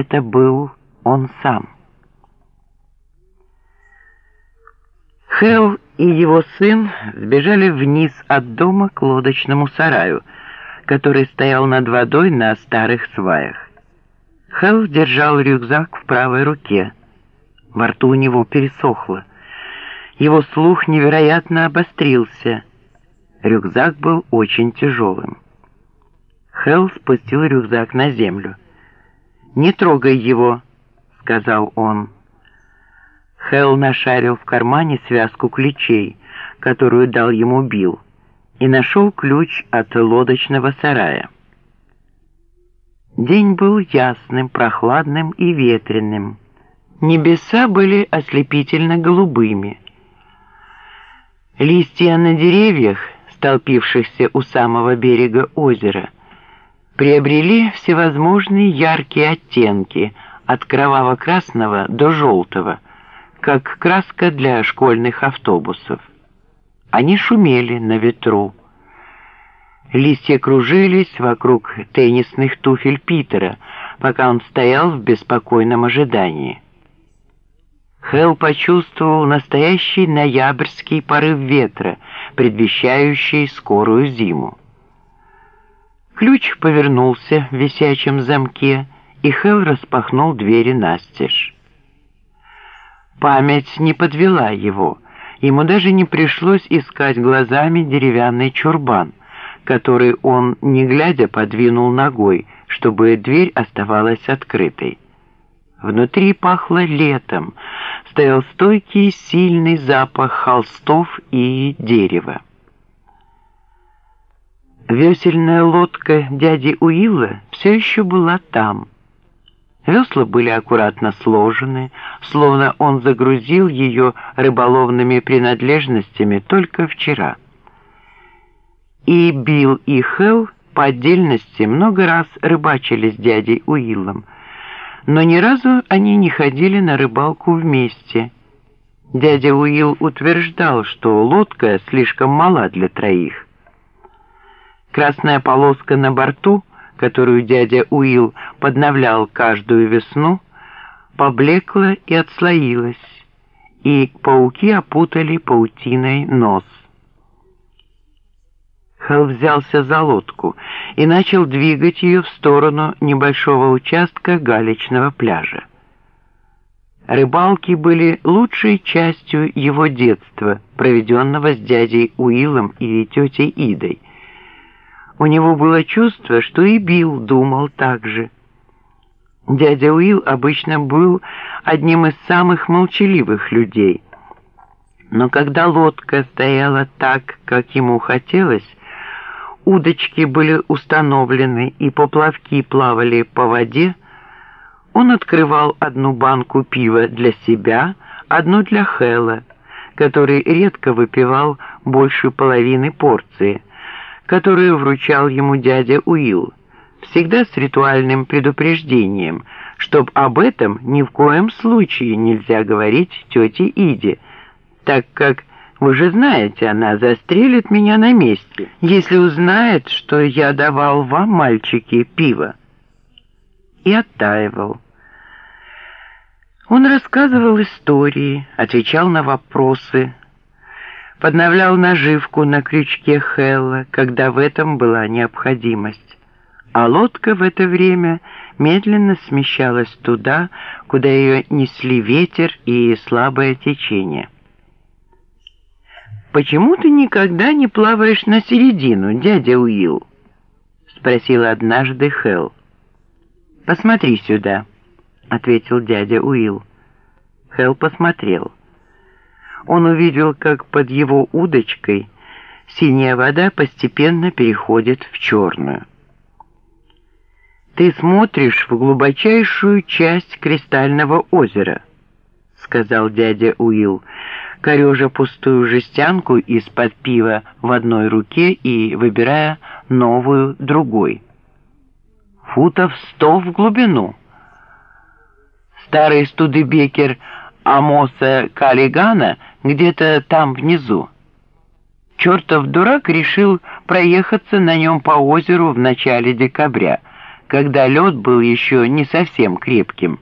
это был он сам. Хелл и его сын сбежали вниз от дома к лодочному сараю, который стоял над водой на старых сваях. Хелл держал рюкзак в правой руке. Во рту у него пересохло. Его слух невероятно обострился. Рюкзак был очень тяжелым. Хелл спустил рюкзак на землю. «Не трогай его», — сказал он. Хелл нашарил в кармане связку ключей, которую дал ему Билл, и нашел ключ от лодочного сарая. День был ясным, прохладным и ветреным. Небеса были ослепительно голубыми. Листья на деревьях, столпившихся у самого берега озера, приобрели всевозможные яркие оттенки от кроваво-красного до желтого, как краска для школьных автобусов. Они шумели на ветру. Листья кружились вокруг теннисных туфель Питера, пока он стоял в беспокойном ожидании. Хелл почувствовал настоящий ноябрьский порыв ветра, предвещающий скорую зиму. Ключ повернулся в висячем замке, и Хелл распахнул двери настежь. Память не подвела его. Ему даже не пришлось искать глазами деревянный чурбан, который он, не глядя, подвинул ногой, чтобы дверь оставалась открытой. Внутри пахло летом, стоял стойкий сильный запах холстов и дерева. Весельная лодка дяди Уилла все еще была там. Весла были аккуратно сложены, словно он загрузил ее рыболовными принадлежностями только вчера. И Билл и Хелл по отдельности много раз рыбачили с дядей Уиллом, но ни разу они не ходили на рыбалку вместе. Дядя Уилл утверждал, что лодка слишком мала для троих. Красная полоска на борту, которую дядя Уилл подновлял каждую весну, поблекла и отслоилась, и пауки опутали паутиной нос. Хелл взялся за лодку и начал двигать ее в сторону небольшого участка галечного пляжа. Рыбалки были лучшей частью его детства, проведенного с дядей Уиллом и тетей Идой. У него было чувство, что и Билл думал так же. Дядя Уилл обычно был одним из самых молчаливых людей. Но когда лодка стояла так, как ему хотелось, удочки были установлены и поплавки плавали по воде, он открывал одну банку пива для себя, одну для Хэлла, который редко выпивал больше половины порции – которую вручал ему дядя Уилл, всегда с ритуальным предупреждением, чтоб об этом ни в коем случае нельзя говорить тете Иде, так как, вы же знаете, она застрелит меня на месте, если узнает, что я давал вам, мальчики, пиво. И оттаивал. Он рассказывал истории, отвечал на вопросы, подновлял наживку на крючке Хелла, когда в этом была необходимость. А лодка в это время медленно смещалась туда, куда ее несли ветер и слабое течение. «Почему ты никогда не плаваешь на середину, дядя Уилл?» — спросил однажды Хелл. «Посмотри сюда», — ответил дядя Уилл. Хелл посмотрел он увидел, как под его удочкой синяя вода постепенно переходит в черную. «Ты смотришь в глубочайшую часть кристального озера», — сказал дядя Уилл, корежа пустую жестянку из-под пива в одной руке и выбирая новую другой. «Футов сто в глубину». Старый студебекер Амоса Каллигана где-то там внизу. Чертов дурак решил проехаться на нем по озеру в начале декабря, когда лед был еще не совсем крепким.